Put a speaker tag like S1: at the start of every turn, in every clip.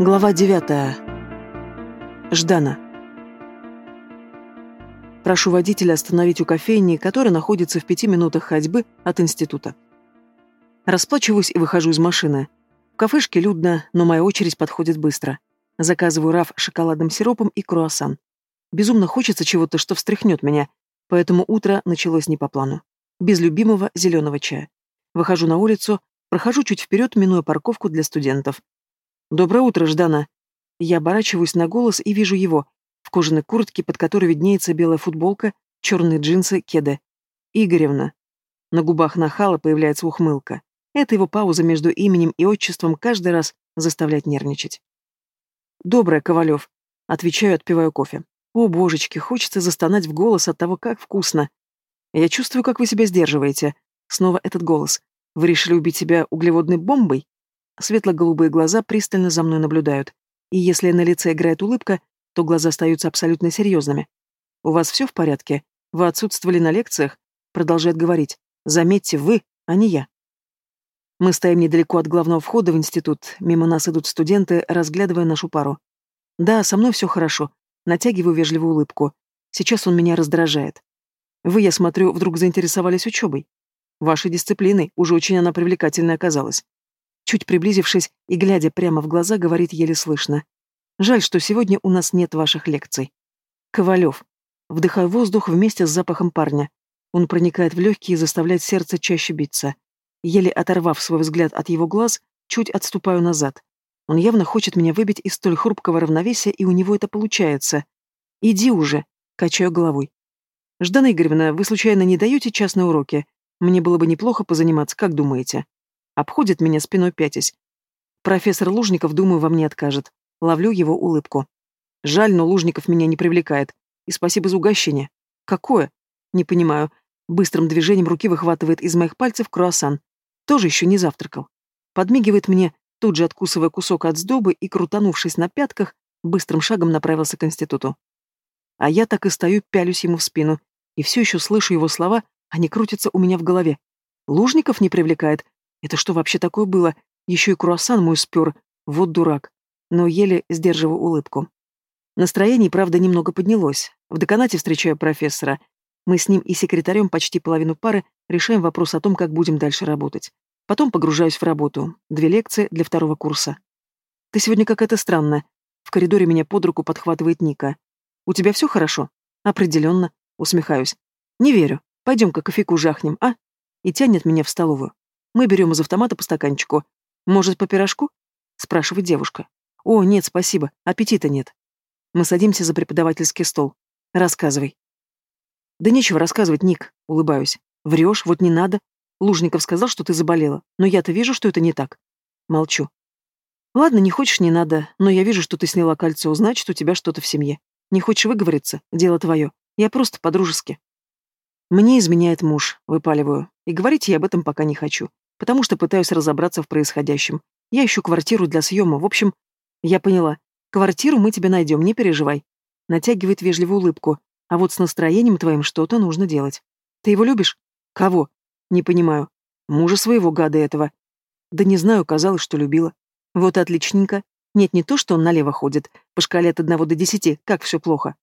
S1: Глава девятая. Ждана. Прошу водителя остановить у кофейни, которая находится в пяти минутах ходьбы от института. Расплачиваюсь и выхожу из машины. В кафешке людно, но моя очередь подходит быстро. Заказываю раф с шоколадным сиропом и круассан. Безумно хочется чего-то, что встряхнет меня, поэтому утро началось не по плану. Без любимого зеленого чая. Выхожу на улицу, прохожу чуть вперед, минуя парковку для студентов. «Доброе утро, Ждана!» Я оборачиваюсь на голос и вижу его, в кожаной куртке, под которой виднеется белая футболка, черные джинсы, кеды. «Игоревна». На губах нахала появляется ухмылка. Это его пауза между именем и отчеством каждый раз заставляет нервничать. «Доброе, Ковалев», — отвечаю, отпиваю кофе. «О, божечки, хочется застонать в голос от того, как вкусно. Я чувствую, как вы себя сдерживаете. Снова этот голос. Вы решили убить себя углеводной бомбой? Светло-голубые глаза пристально за мной наблюдают. И если на лице играет улыбка, то глаза остаются абсолютно серьезными. «У вас все в порядке? Вы отсутствовали на лекциях?» Продолжает говорить. «Заметьте, вы, а не я». Мы стоим недалеко от главного входа в институт. Мимо нас идут студенты, разглядывая нашу пару. Да, со мной все хорошо. Натягиваю вежливую улыбку. Сейчас он меня раздражает. Вы, я смотрю, вдруг заинтересовались учебой. Вашей дисциплиной уже очень она привлекательной оказалась. Чуть приблизившись и глядя прямо в глаза, говорит еле слышно. «Жаль, что сегодня у нас нет ваших лекций». Ковалев. Вдыхаю воздух вместе с запахом парня. Он проникает в легкие и заставляет сердце чаще биться. Еле оторвав свой взгляд от его глаз, чуть отступаю назад. Он явно хочет меня выбить из столь хрупкого равновесия, и у него это получается. «Иди уже», — качаю головой. «Ждана Игоревна, вы случайно не даете частные уроки? Мне было бы неплохо позаниматься, как думаете?» Обходит меня спиной пятясь. Профессор Лужников, думаю, во мне откажет. Ловлю его улыбку. Жаль, но Лужников меня не привлекает. И спасибо за угощение. Какое? Не понимаю. Быстрым движением руки выхватывает из моих пальцев круассан. Тоже еще не завтракал. Подмигивает мне, тут же откусывая кусок от сдобы и, крутанувшись на пятках, быстрым шагом направился к институту. А я так и стою, пялюсь ему в спину, и все еще слышу его слова, они крутятся у меня в голове. Лужников не привлекает, это что вообще такое было? Еще и круассан мой спер. Вот дурак. Но еле сдерживаю улыбку. Настроение, правда, немного поднялось. В деканате встречаю профессора. Мы с ним и секретарем почти половину пары решаем вопрос о том, как будем дальше работать. Потом погружаюсь в работу. Две лекции для второго курса. Ты сегодня какая-то странная. В коридоре меня под руку подхватывает Ника. У тебя все хорошо? Определенно. Усмехаюсь. Не верю. Пойдем-ка кофейку жахнем, а? И тянет меня в столовую. Мы берем из автомата по стаканчику. Может, по пирожку? Спрашивает девушка. О, нет, спасибо, аппетита нет. Мы садимся за преподавательский стол. Рассказывай. Да нечего рассказывать, Ник, улыбаюсь. Врешь, вот не надо. Лужников сказал, что ты заболела, но я-то вижу, что это не так. Молчу. Ладно, не хочешь, не надо, но я вижу, что ты сняла кольцо, значит, у тебя что-то в семье. Не хочешь выговориться? Дело твое. Я просто по-дружески. Мне изменяет муж, выпаливаю. И говорить я об этом пока не хочу потому что пытаюсь разобраться в происходящем. Я ищу квартиру для съема, в общем... Я поняла. Квартиру мы тебе найдем, не переживай. Натягивает вежливую улыбку. А вот с настроением твоим что-то нужно делать. Ты его любишь? Кого? Не понимаю. Мужа своего гада этого. Да не знаю, казалось, что любила. Вот отличненько. Нет, не то, что он налево ходит. По шкале от одного до десяти, как все плохо.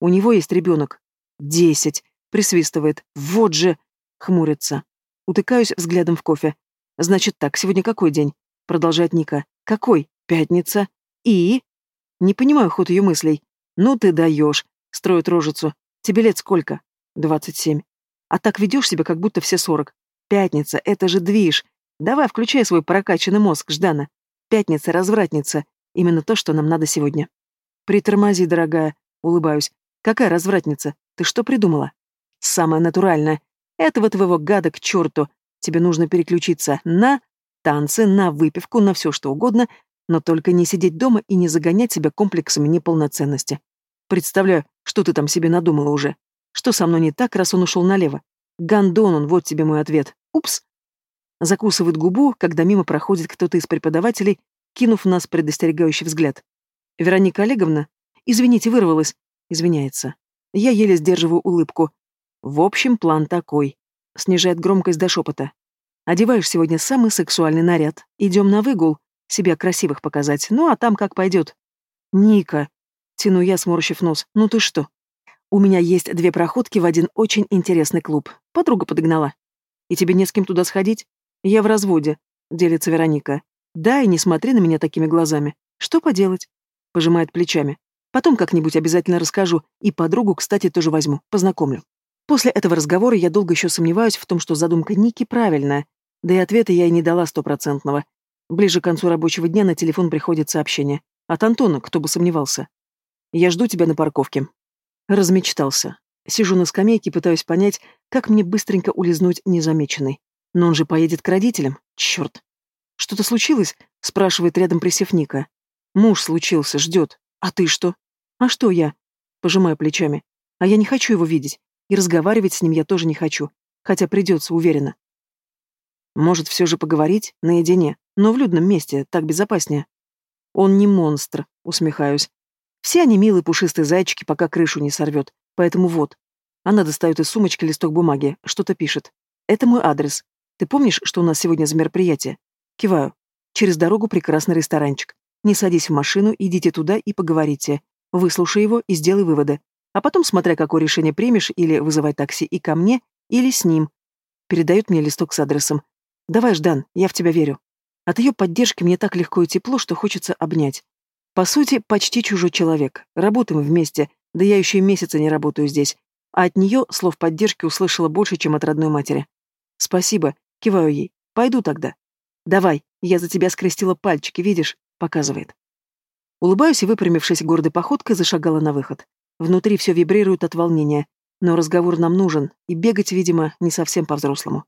S1: У него есть ребенок. Десять. Присвистывает. Вот же. Хмурится. Утыкаюсь взглядом в кофе. «Значит так, сегодня какой день?» Продолжает Ника. «Какой? Пятница. И?» Не понимаю ход ее мыслей. «Ну ты даешь!» Строит рожицу. «Тебе лет сколько?» «Двадцать семь». «А так ведешь себя, как будто все сорок. Пятница, это же движ. Давай, включай свой прокачанный мозг, Ждана. Пятница, развратница. Именно то, что нам надо сегодня». «Притормози, дорогая», — улыбаюсь. «Какая развратница? Ты что придумала?» «Самая натуральная. Этого твоего гада к черту. Тебе нужно переключиться на танцы, на выпивку, на все что угодно, но только не сидеть дома и не загонять себя комплексами неполноценности. Представляю, что ты там себе надумала уже. Что со мной не так, раз он ушел налево? Гандон он, вот тебе мой ответ. Упс. Закусывает губу, когда мимо проходит кто-то из преподавателей, кинув нас предостерегающий взгляд. Вероника Олеговна? Извините, вырвалась. Извиняется. Я еле сдерживаю улыбку. В общем, план такой. Снижает громкость до шепота. Одеваешь сегодня самый сексуальный наряд. Идем на выгул. Себя красивых показать. Ну, а там как пойдет. Ника. Тяну я, сморщив нос. Ну ты что? У меня есть две проходки в один очень интересный клуб. Подруга подогнала. И тебе не с кем туда сходить? Я в разводе, делится Вероника. Да, и не смотри на меня такими глазами. Что поделать? Пожимает плечами. Потом как-нибудь обязательно расскажу, и подругу, кстати, тоже возьму, познакомлю. После этого разговора я долго еще сомневаюсь в том, что задумка Ники правильная, да и ответа я и не дала стопроцентного. Ближе к концу рабочего дня на телефон приходит сообщение. От Антона, кто бы сомневался. «Я жду тебя на парковке». Размечтался. Сижу на скамейке пытаюсь понять, как мне быстренько улизнуть незамеченной. Но он же поедет к родителям. Черт. «Что-то случилось?» — спрашивает рядом присев Ника. «Муж случился, ждет. А ты что?» «А что я?» Пожимаю плечами. «А я не хочу его видеть. И разговаривать с ним я тоже не хочу. Хотя придется, уверена». «Может, все же поговорить? Наедине. Но в людном месте. Так безопаснее». «Он не монстр», — усмехаюсь. «Все они милые пушистые зайчики, пока крышу не сорвет. Поэтому вот». Она достает из сумочки листок бумаги, что-то пишет. «Это мой адрес. Ты помнишь, что у нас сегодня за мероприятие?» Киваю. «Через дорогу прекрасный ресторанчик. Не садись в машину, идите туда и поговорите. Выслушай его и сделай выводы. А потом, смотря какое решение примешь, или вызывай такси и ко мне, или с ним. Передает мне листок с адресом. Давай, Ждан, я в тебя верю. От ее поддержки мне так легко и тепло, что хочется обнять. По сути, почти чужой человек. Работаем вместе, да я еще и месяца не работаю здесь. А от нее слов поддержки услышала больше, чем от родной матери. Спасибо, киваю ей. Пойду тогда. Давай, я за тебя скрестила пальчики, видишь? Показывает. Улыбаюсь и, выпрямившись гордой походкой, зашагала на выход. Внутри все вибрирует от волнения, но разговор нам нужен, и бегать, видимо, не совсем по-взрослому.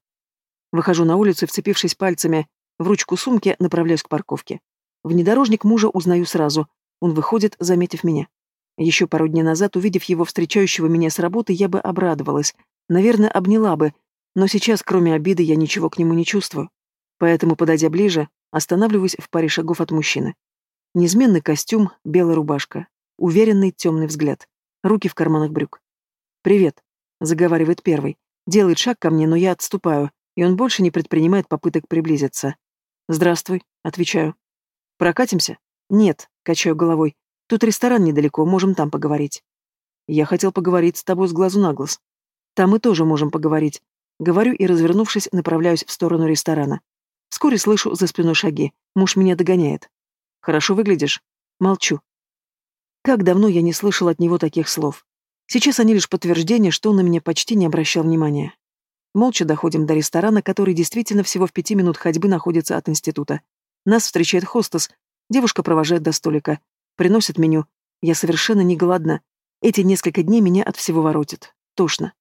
S1: Выхожу на улицу вцепившись пальцами в ручку сумки, направляюсь к парковке. Внедорожник мужа узнаю сразу. Он выходит, заметив меня. Еще пару дней назад, увидев его встречающего меня с работы, я бы обрадовалась. Наверное, обняла бы. Но сейчас, кроме обиды, я ничего к нему не чувствую. Поэтому, подойдя ближе, Останавливаюсь в паре шагов от мужчины. Неизменный костюм, белая рубашка, уверенный темный взгляд, руки в карманах брюк. «Привет», — заговаривает первый. Делает шаг ко мне, но я отступаю, и он больше не предпринимает попыток приблизиться. «Здравствуй», — отвечаю. «Прокатимся?» «Нет», — качаю головой. «Тут ресторан недалеко, можем там поговорить». «Я хотел поговорить с тобой с глазу на глаз». «Там мы тоже можем поговорить». Говорю и, развернувшись, направляюсь в сторону ресторана. Вскоре слышу за спиной шаги. Муж меня догоняет. «Хорошо выглядишь?» Молчу. Как давно я не слышал от него таких слов. Сейчас они лишь подтверждение, что он на меня почти не обращал внимания. Молча доходим до ресторана, который действительно всего в пяти минут ходьбы находится от института. Нас встречает хостес. Девушка провожает до столика. Приносит меню. Я совершенно не голодна. Эти несколько дней меня от всего воротит. Тошно.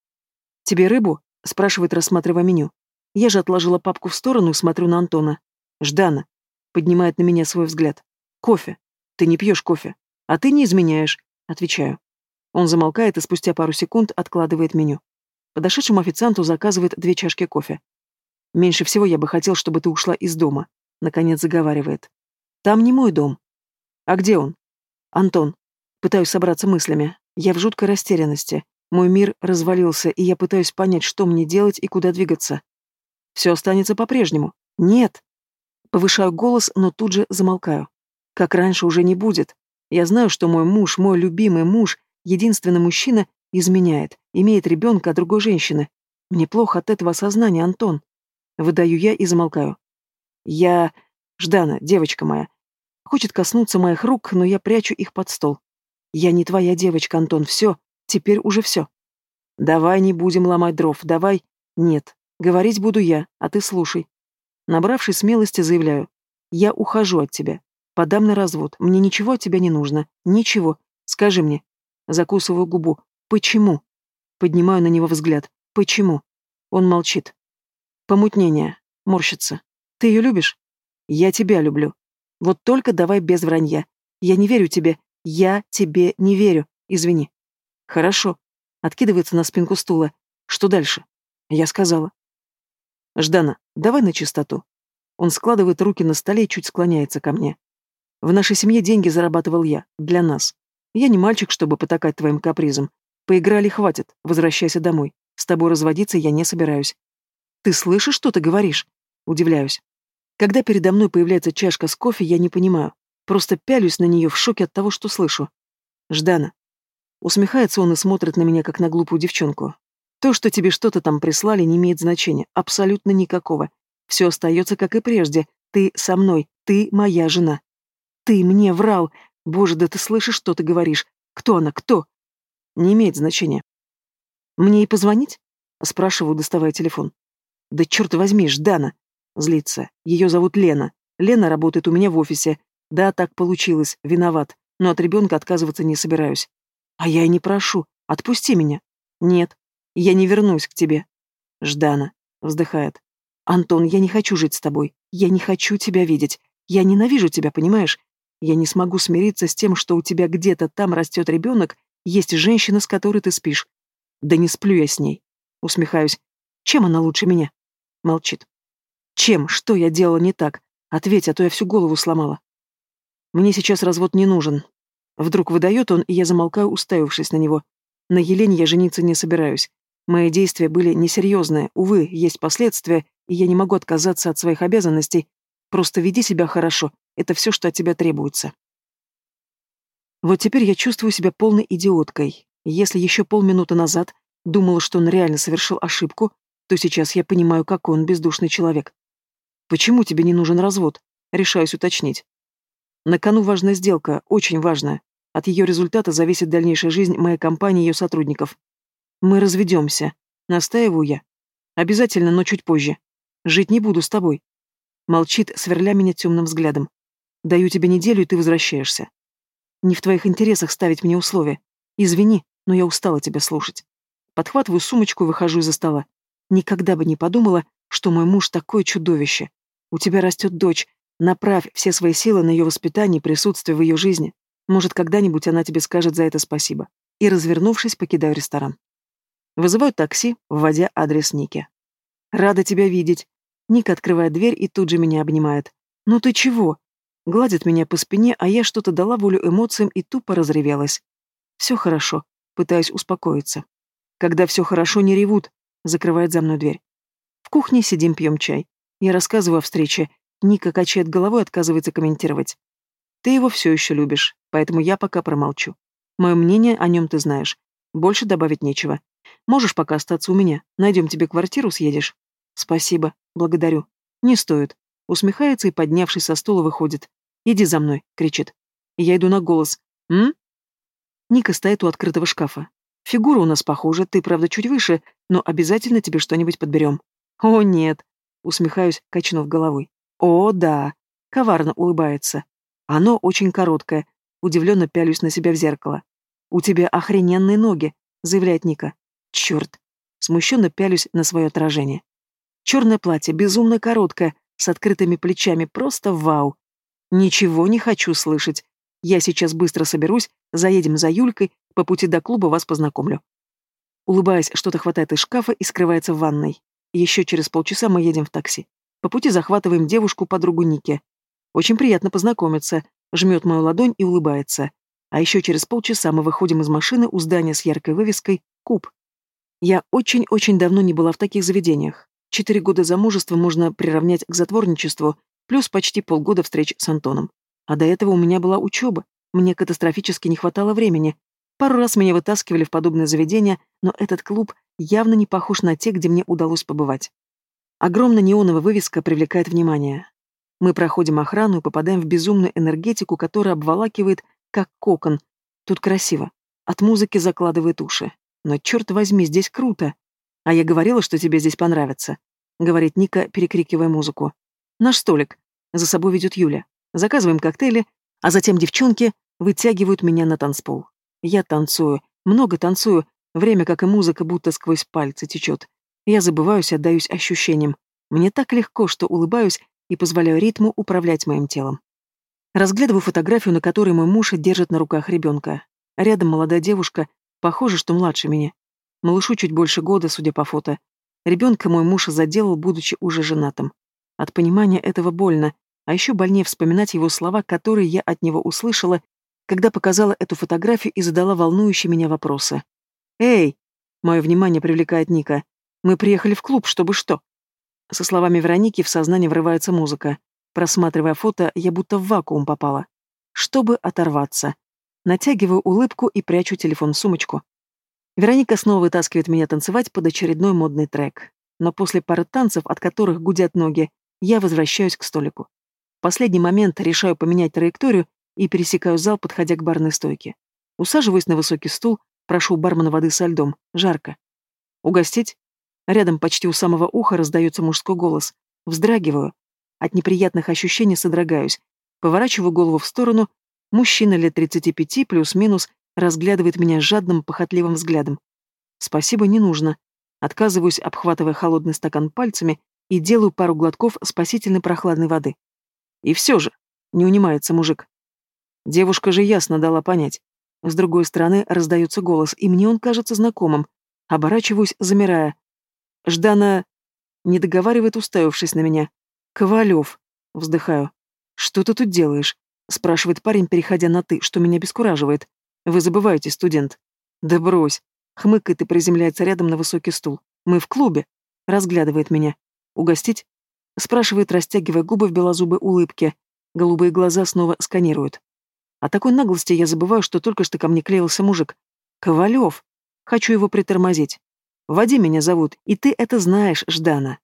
S1: «Тебе рыбу?» — спрашивает, рассматривая меню. Я же отложила папку в сторону и смотрю на Антона. «Ждана», — поднимает на меня свой взгляд. «Кофе. Ты не пьешь кофе. А ты не изменяешь», — отвечаю. Он замолкает и спустя пару секунд откладывает меню. Подошедшему официанту заказывает две чашки кофе. «Меньше всего я бы хотел, чтобы ты ушла из дома», — наконец заговаривает. «Там не мой дом». «А где он?» «Антон». Пытаюсь собраться мыслями. Я в жуткой растерянности. Мой мир развалился, и я пытаюсь понять, что мне делать и куда двигаться. Все останется по-прежнему. Нет. Повышаю голос, но тут же замолкаю. Как раньше уже не будет. Я знаю, что мой муж, мой любимый муж, единственный мужчина, изменяет, имеет ребенка от другой женщины. Мне плохо от этого осознания, Антон. Выдаю я и замолкаю. Я... Ждана, девочка моя. Хочет коснуться моих рук, но я прячу их под стол. Я не твоя девочка, Антон, все. Теперь уже все. Давай не будем ломать дров, давай... Нет, Говорить буду я, а ты слушай. Набравшись смелости, заявляю. Я ухожу от тебя. Подам на развод. Мне ничего от тебя не нужно. Ничего. Скажи мне. Закусываю губу. Почему? Поднимаю на него взгляд. Почему? Он молчит. Помутнение. Морщится. Ты ее любишь? Я тебя люблю. Вот только давай без вранья. Я не верю тебе. Я тебе не верю. Извини. Хорошо. Откидывается на спинку стула. Что дальше? Я сказала. «Ждана, давай на чистоту». Он складывает руки на столе и чуть склоняется ко мне. «В нашей семье деньги зарабатывал я, для нас. Я не мальчик, чтобы потакать твоим капризам. Поиграли, хватит, возвращайся домой. С тобой разводиться я не собираюсь». «Ты слышишь, что ты говоришь?» Удивляюсь. Когда передо мной появляется чашка с кофе, я не понимаю. Просто пялюсь на нее в шоке от того, что слышу. Ждана. Усмехается он и смотрит на меня, как на глупую девчонку. То, что тебе что-то там прислали, не имеет значения. Абсолютно никакого. Все остается, как и прежде. Ты со мной. Ты моя жена. Ты мне врал. Боже, да ты слышишь, что ты говоришь? Кто она? Кто? Не имеет значения. Мне и позвонить? Спрашиваю, доставая телефон. Да черт возьми, Ждана. Злится. Ее зовут Лена. Лена работает у меня в офисе. Да, так получилось. Виноват. Но от ребенка отказываться не собираюсь. А я и не прошу. Отпусти меня. Нет. Я не вернусь к тебе. Ждана. Вздыхает. Антон, я не хочу жить с тобой. Я не хочу тебя видеть. Я ненавижу тебя, понимаешь? Я не смогу смириться с тем, что у тебя где-то там растет ребенок, есть женщина, с которой ты спишь. Да не сплю я с ней. Усмехаюсь. Чем она лучше меня? Молчит. Чем? Что я делала не так? Ответь, а то я всю голову сломала. Мне сейчас развод не нужен. Вдруг выдает он, и я замолкаю, уставившись на него. На Елене я жениться не собираюсь. Мои действия были несерьезные, увы, есть последствия, и я не могу отказаться от своих обязанностей. Просто веди себя хорошо, это все, что от тебя требуется. Вот теперь я чувствую себя полной идиоткой. Если еще полминуты назад думала, что он реально совершил ошибку, то сейчас я понимаю, какой он бездушный человек. Почему тебе не нужен развод? Решаюсь уточнить. На кону важная сделка, очень важная. От ее результата зависит дальнейшая жизнь моей компании и ее сотрудников. Мы разведемся. Настаиваю я. Обязательно, но чуть позже. Жить не буду с тобой. Молчит, сверля меня темным взглядом. Даю тебе неделю, и ты возвращаешься. Не в твоих интересах ставить мне условия. Извини, но я устала тебя слушать. Подхватываю сумочку и выхожу из-за стола. Никогда бы не подумала, что мой муж такое чудовище. У тебя растет дочь. Направь все свои силы на ее воспитание и присутствие в ее жизни. Может, когда-нибудь она тебе скажет за это спасибо. И, развернувшись, покидаю ресторан. Вызываю такси, вводя адрес Ники. «Рада тебя видеть». Ника открывает дверь и тут же меня обнимает. «Ну ты чего?» Гладит меня по спине, а я что-то дала волю эмоциям и тупо разревелась. «Все хорошо», пытаясь успокоиться. «Когда все хорошо, не ревут», закрывает за мной дверь. В кухне сидим, пьем чай. Я рассказываю о встрече. Ника качает головой, отказывается комментировать. Ты его все еще любишь, поэтому я пока промолчу. Мое мнение о нем ты знаешь. Больше добавить нечего. Можешь пока остаться у меня. Найдем тебе квартиру, съедешь. Спасибо. Благодарю. Не стоит. Усмехается и, поднявшись со стула, выходит. «Иди за мной», — кричит. Я иду на голос. «М?» Ника стоит у открытого шкафа. «Фигура у нас похожа, ты, правда, чуть выше, но обязательно тебе что-нибудь подберем». «О, нет», — усмехаюсь, качнув головой. «О, да», — коварно улыбается. «Оно очень короткое», — удивленно пялюсь на себя в зеркало. «У тебя охрененные ноги», — заявляет Ника. «Черт!» — смущенно пялюсь на свое отражение. Черное платье, безумно короткое, с открытыми плечами, просто вау. Ничего не хочу слышать. Я сейчас быстро соберусь, заедем за Юлькой, по пути до клуба вас познакомлю. Улыбаясь, что-то хватает из шкафа и скрывается в ванной. Еще через полчаса мы едем в такси. По пути захватываем девушку-подругу Ники. Очень приятно познакомиться. Жмет мою ладонь и улыбается. А еще через полчаса мы выходим из машины у здания с яркой вывеской «Куб». Я очень-очень давно не была в таких заведениях. Четыре года замужества можно приравнять к затворничеству, плюс почти полгода встреч с Антоном. А до этого у меня была учеба. Мне катастрофически не хватало времени. Пару раз меня вытаскивали в подобное заведение, но этот клуб явно не похож на те, где мне удалось побывать. Огромная неоновая вывеска привлекает внимание. Мы проходим охрану и попадаем в безумную энергетику, которая обволакивает, как кокон. Тут красиво. От музыки закладывает уши. Но черт возьми, здесь круто. А я говорила, что тебе здесь понравится. Говорит Ника, перекрикивая музыку. Наш столик. За собой ведет Юля. Заказываем коктейли, а затем девчонки вытягивают меня на танцпол. Я танцую, много танцую, время, как и музыка, будто сквозь пальцы течет. Я забываюсь, отдаюсь ощущениям. Мне так легко, что улыбаюсь и позволяю ритму управлять моим телом. Разглядываю фотографию, на которой мой муж держит на руках ребенка. Рядом молодая девушка, похоже, что младше меня. Малышу чуть больше года, судя по фото. Ребенка мой муж заделал, будучи уже женатым. От понимания этого больно, а еще больнее вспоминать его слова, которые я от него услышала, когда показала эту фотографию и задала волнующие меня вопросы. «Эй!» — мое внимание привлекает Ника. Мы приехали в клуб, чтобы что?» Со словами Вероники в сознание врывается музыка. Просматривая фото, я будто в вакуум попала. Чтобы оторваться. Натягиваю улыбку и прячу телефон в сумочку. Вероника снова вытаскивает меня танцевать под очередной модный трек. Но после пары танцев, от которых гудят ноги, я возвращаюсь к столику. В последний момент решаю поменять траекторию и пересекаю зал, подходя к барной стойке. Усаживаюсь на высокий стул, прошу бармена воды со льдом. Жарко. «Угостить?» Рядом почти у самого уха раздается мужской голос. Вздрагиваю. От неприятных ощущений содрогаюсь. Поворачиваю голову в сторону. Мужчина лет 35 плюс-минус разглядывает меня жадным, похотливым взглядом. Спасибо, не нужно. Отказываюсь, обхватывая холодный стакан пальцами, и делаю пару глотков спасительной прохладной воды. И все же, не унимается мужик. Девушка же ясно дала понять. С другой стороны раздается голос, и мне он кажется знакомым. Оборачиваюсь, замирая. Ждана... Не договаривает, уставившись на меня. «Ковалев!» Вздыхаю. «Что ты тут делаешь?» Спрашивает парень, переходя на «ты», что меня бескураживает. «Вы забываете, студент». «Да брось!» Хмыкает и приземляется рядом на высокий стул. «Мы в клубе!» Разглядывает меня. «Угостить?» Спрашивает, растягивая губы в белозубой улыбке. Голубые глаза снова сканируют. О такой наглости я забываю, что только что ко мне клеился мужик. Ковалев. Хочу его притормозить. Вади меня зовут, и ты это знаешь, Ждана.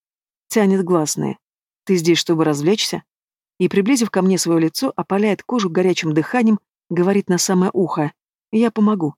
S1: Тянет гласные. Ты здесь, чтобы развлечься? И, приблизив ко мне свое лицо, опаляет кожу горячим дыханием, говорит на самое ухо. Я помогу.